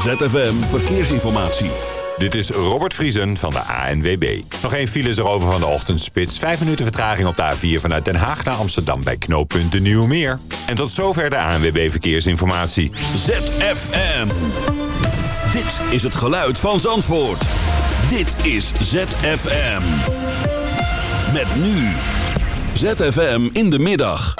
ZFM Verkeersinformatie. Dit is Robert Vriesen van de ANWB. Nog één file is erover van de ochtendspits. Vijf minuten vertraging op de A4 vanuit Den Haag naar Amsterdam bij knooppunt De Nieuwe Meer. En tot zover de ANWB Verkeersinformatie. ZFM. Dit is het geluid van Zandvoort. Dit is ZFM. Met nu. ZFM in de middag.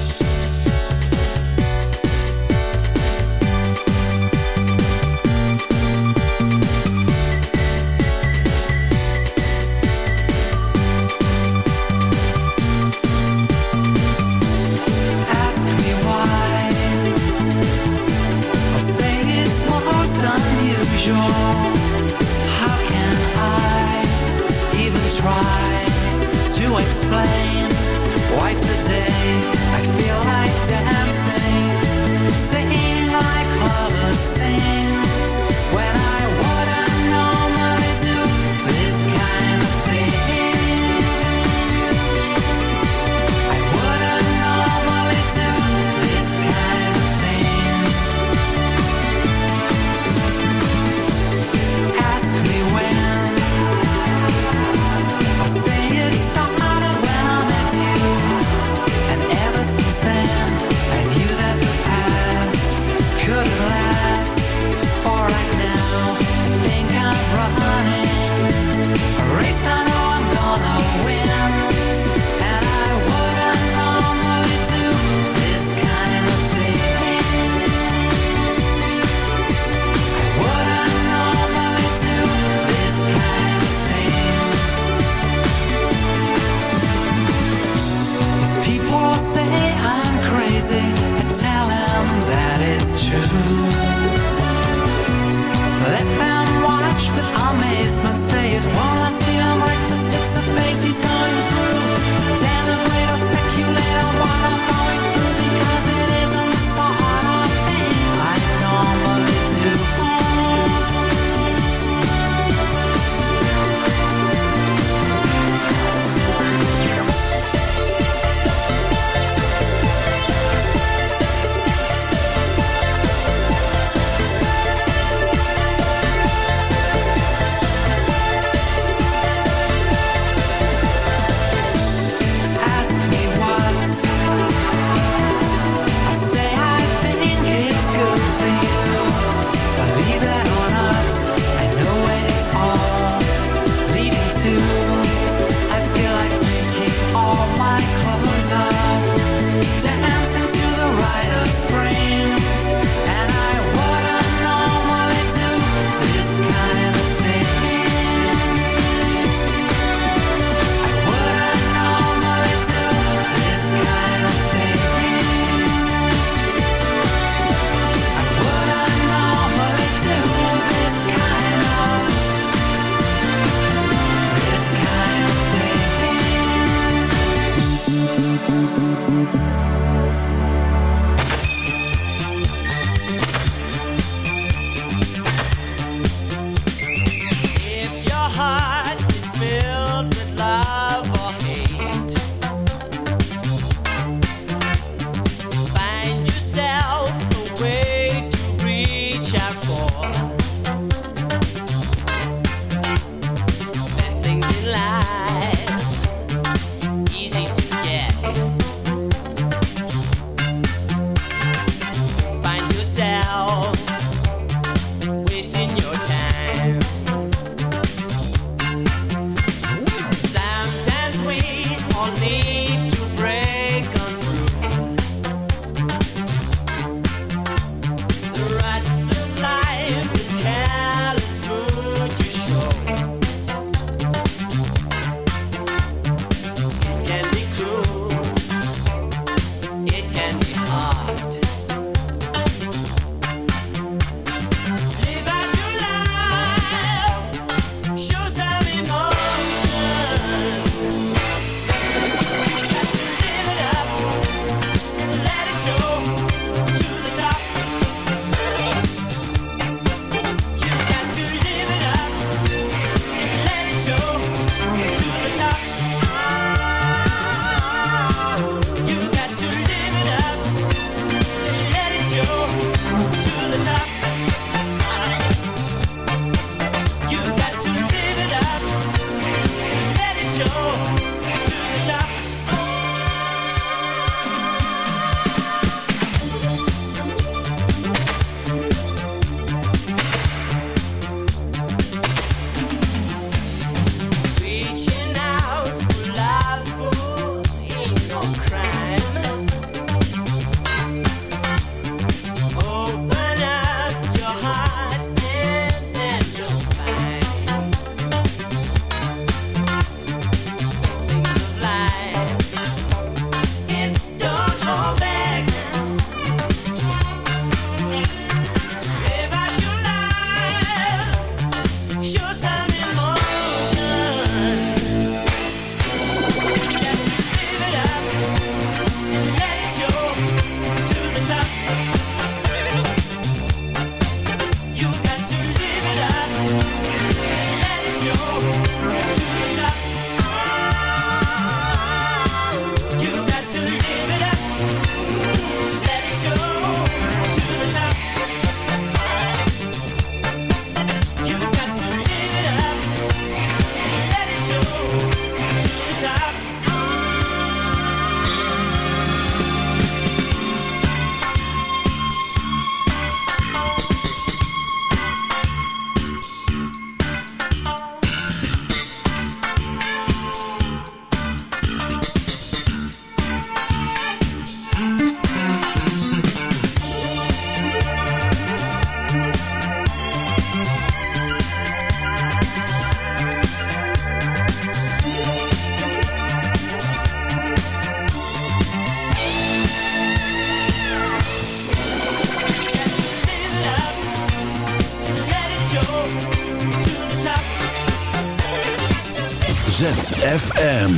ZFM.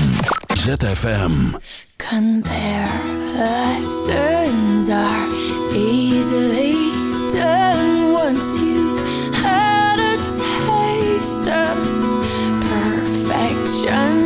ZFM. Comparisons are easily done once you had a taste of perfection.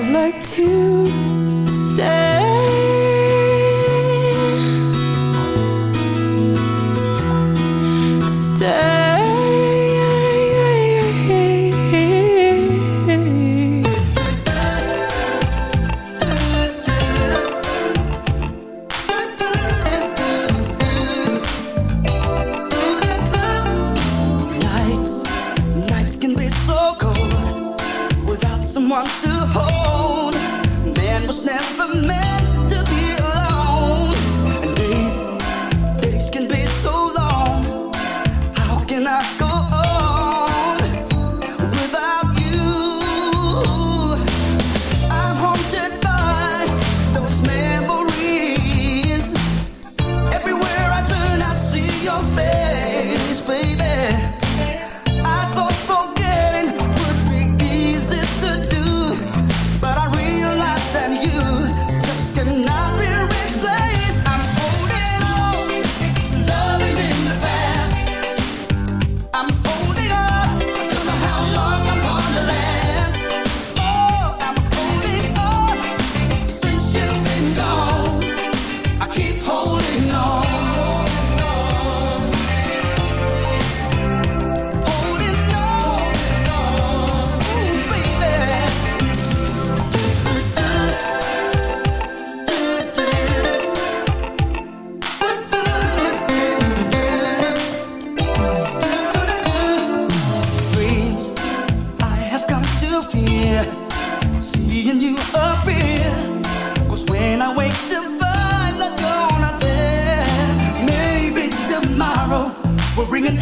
I'd like to We're bringing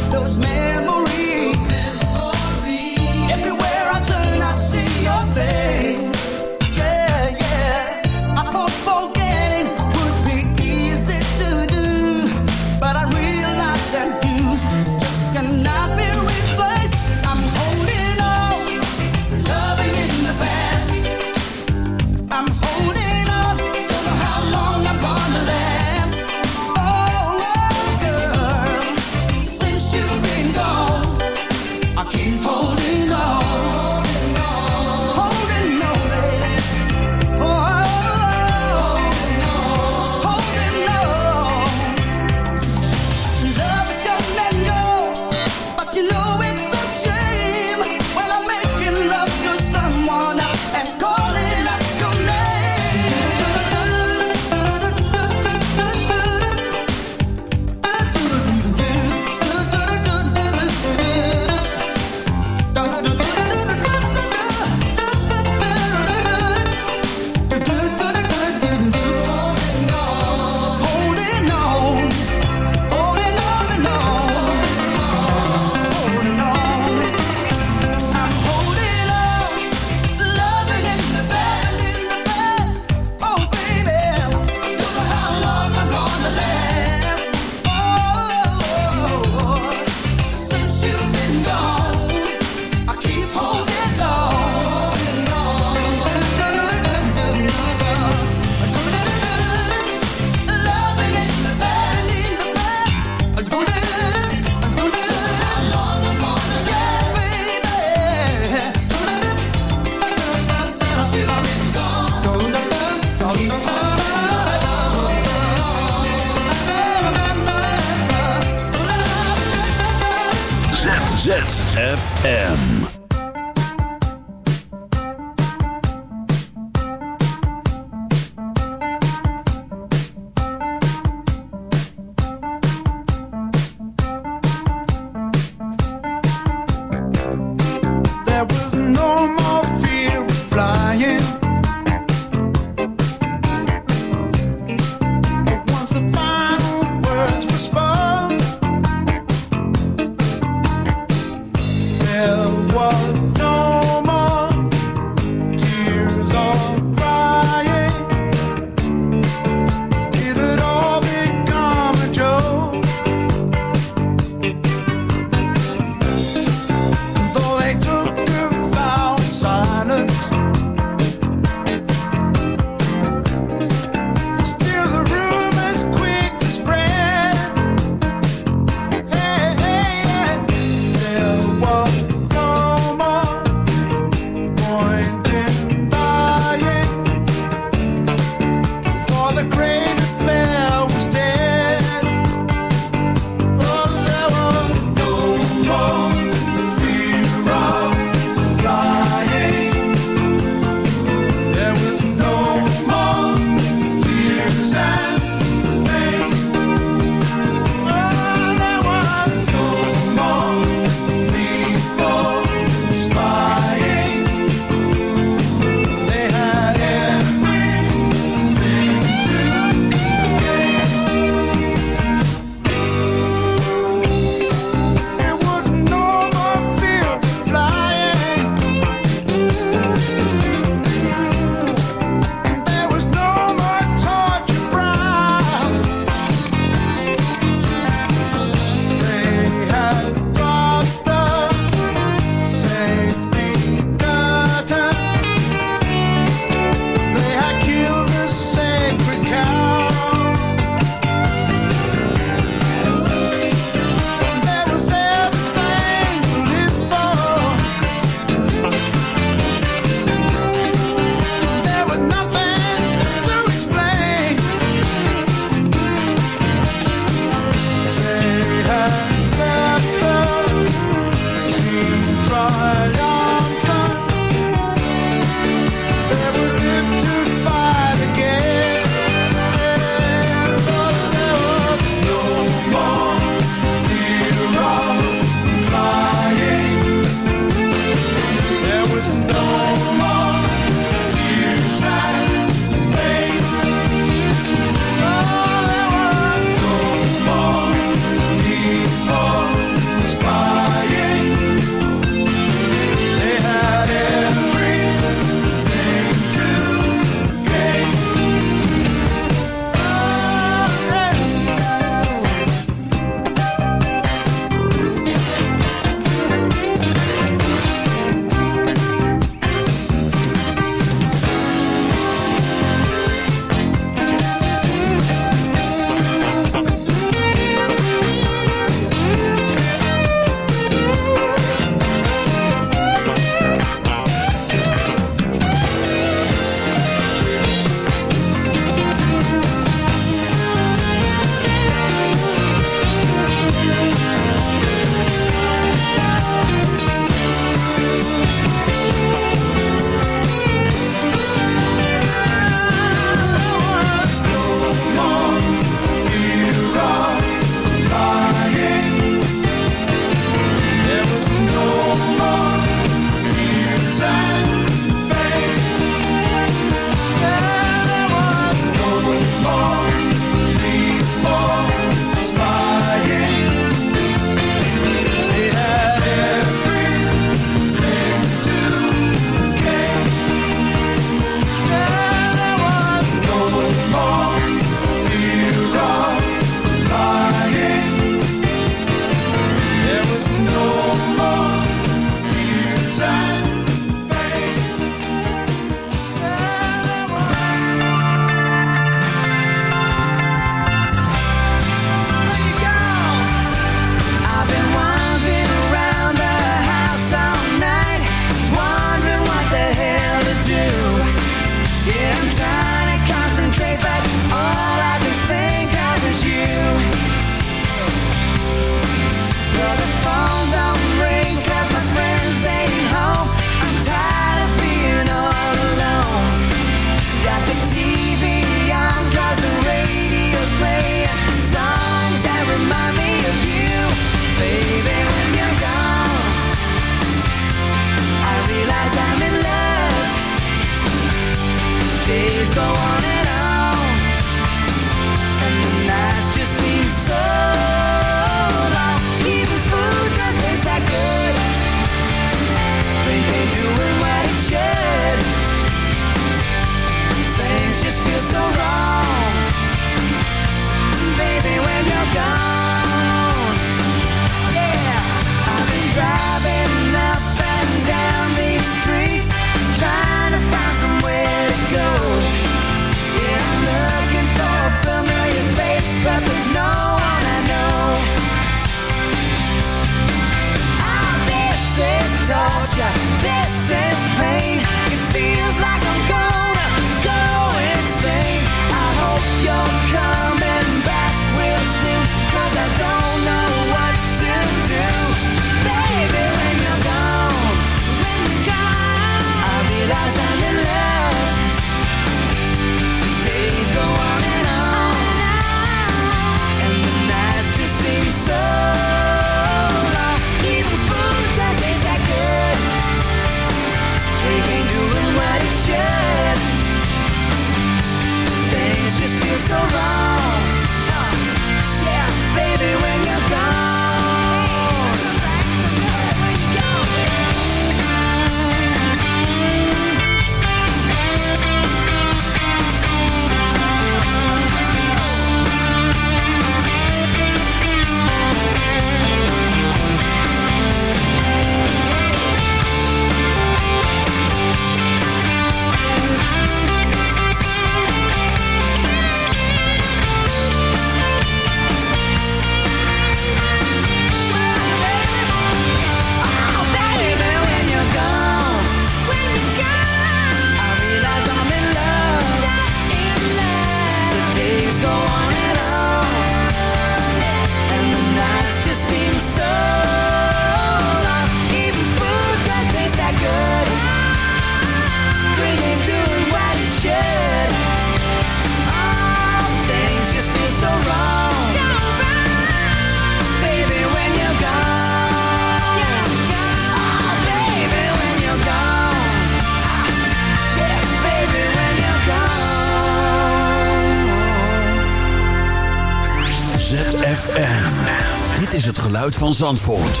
van Zandvoort.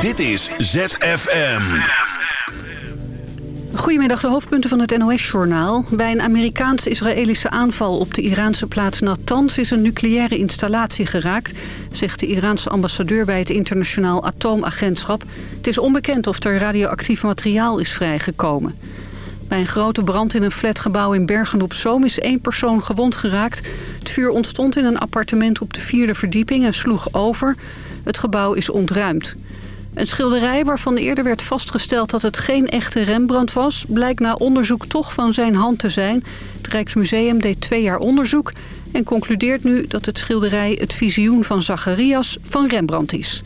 Dit is ZFM. Goedemiddag, de hoofdpunten van het NOS-journaal. Bij een Amerikaans-Israëlische aanval op de Iraanse plaats Natanz... is een nucleaire installatie geraakt, zegt de Iraanse ambassadeur... bij het internationaal atoomagentschap. Het is onbekend of er radioactief materiaal is vrijgekomen. Bij een grote brand in een flatgebouw in Bergen-op-Zoom is één persoon gewond geraakt. Het vuur ontstond in een appartement op de vierde verdieping en sloeg over. Het gebouw is ontruimd. Een schilderij waarvan eerder werd vastgesteld dat het geen echte Rembrandt was... blijkt na onderzoek toch van zijn hand te zijn. Het Rijksmuseum deed twee jaar onderzoek en concludeert nu dat het schilderij het visioen van Zacharias van Rembrandt is.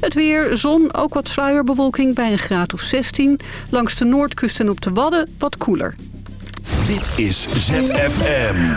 Het weer, zon, ook wat sluierbewolking bij een graad of 16. Langs de noordkust en op de Wadden wat koeler. Dit is ZFM.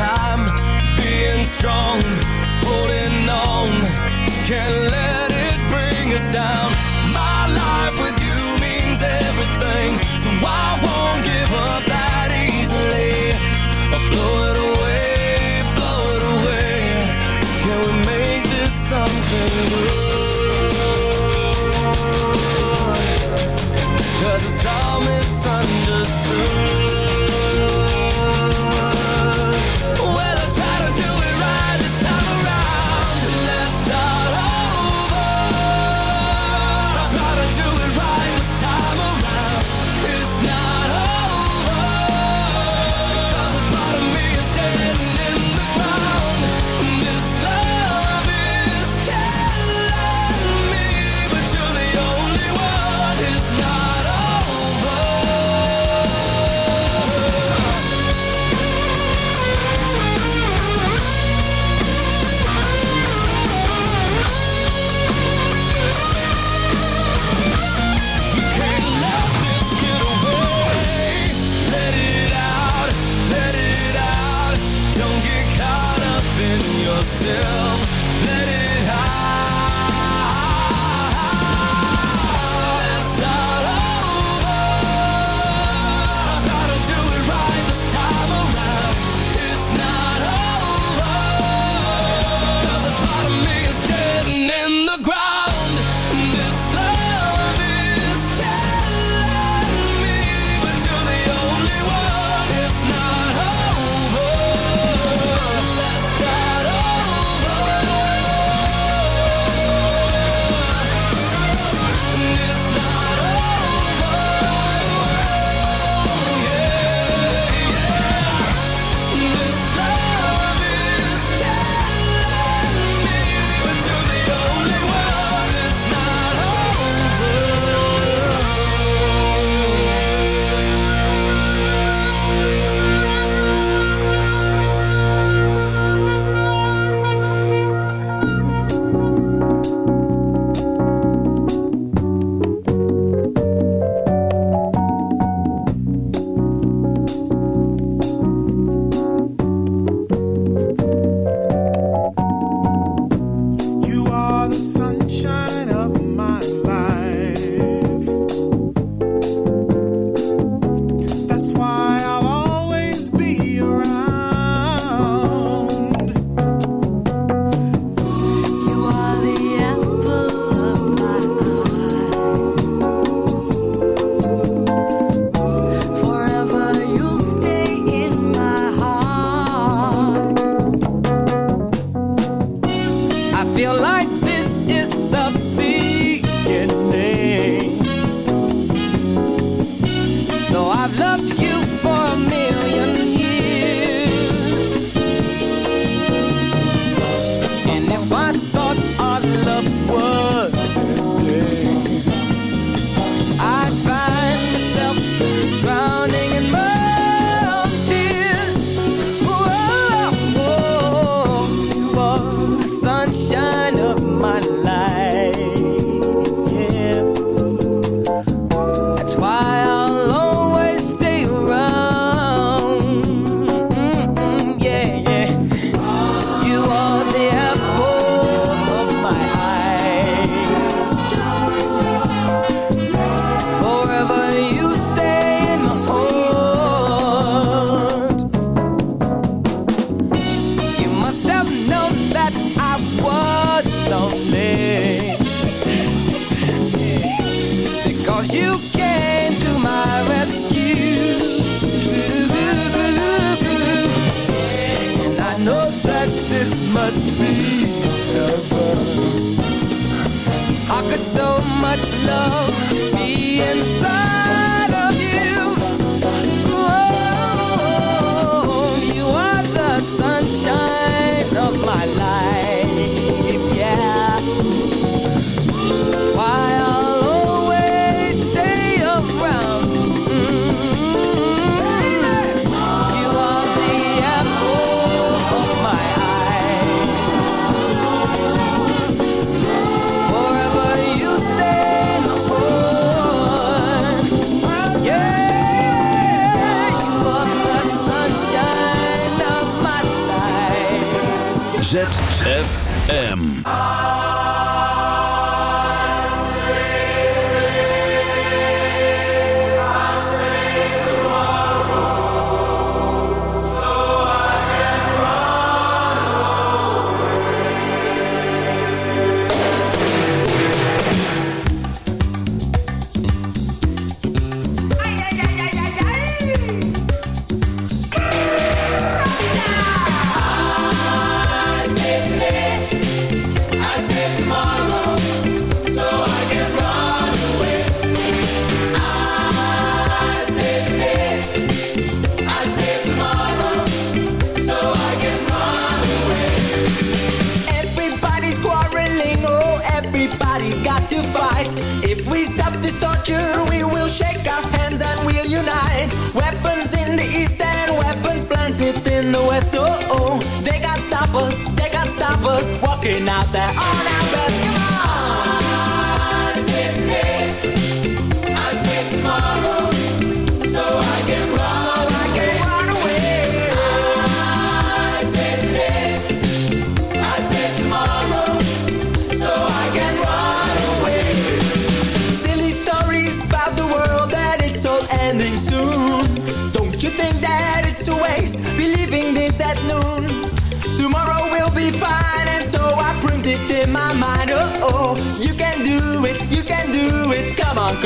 time being strong, holding on. Can't let it bring us down.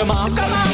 Come on, come on.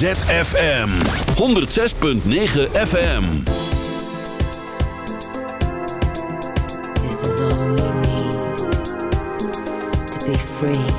ZFM 106.9 FM. This is all we need to be free.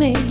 me.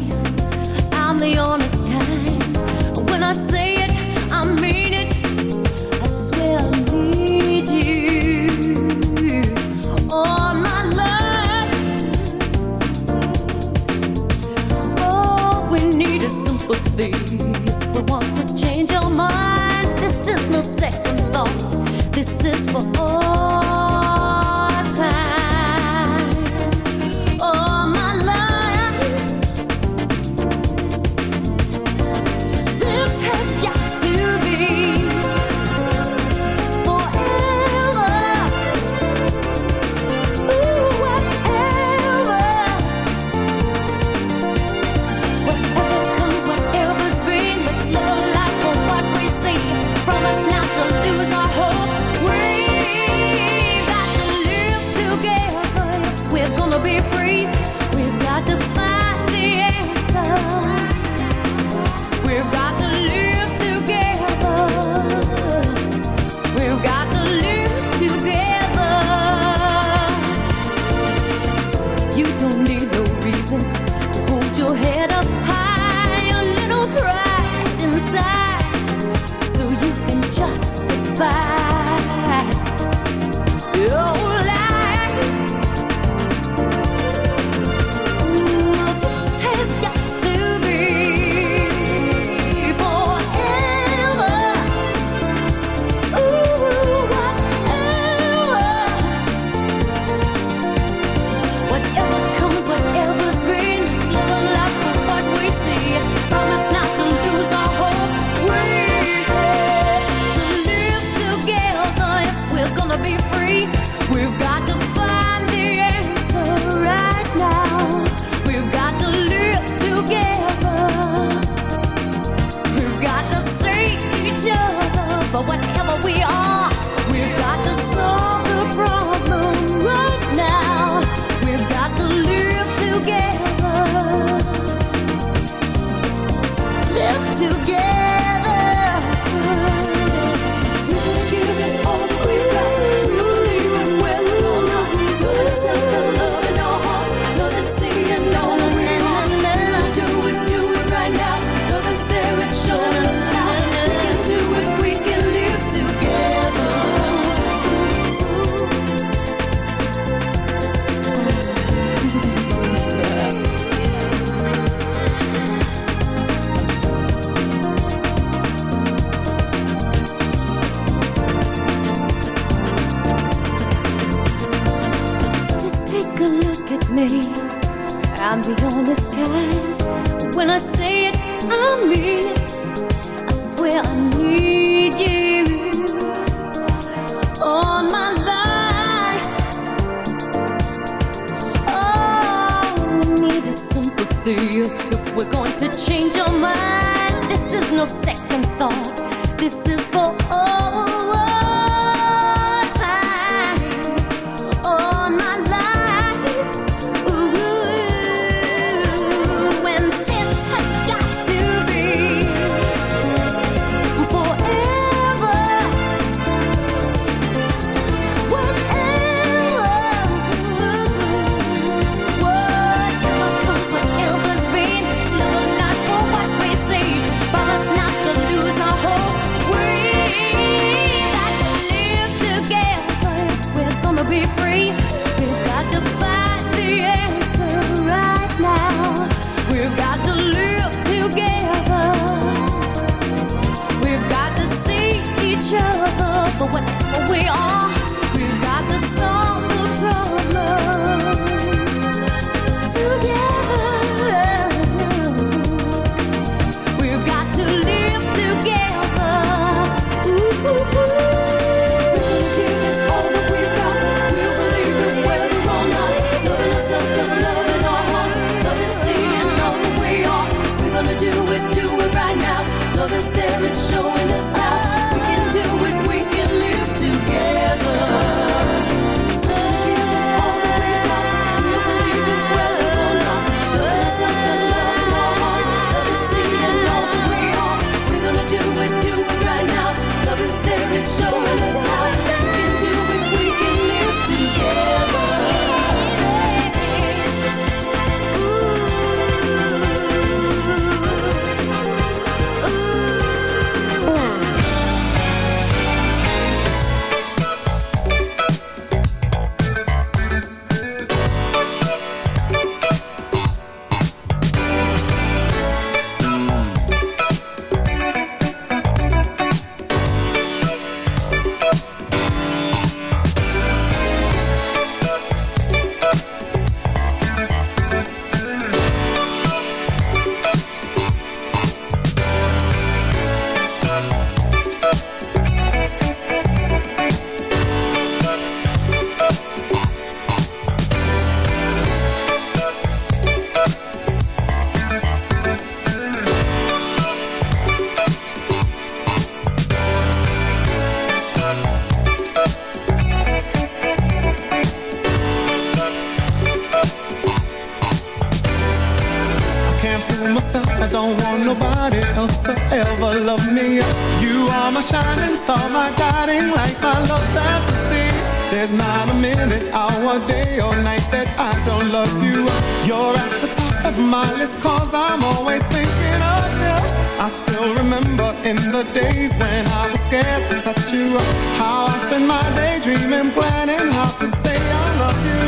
How I spend my day dreaming, planning how to say I love you.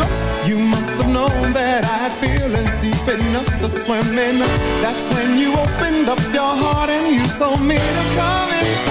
You must have known that I had feelings deep enough to swim in. That's when you opened up your heart and you told me to come and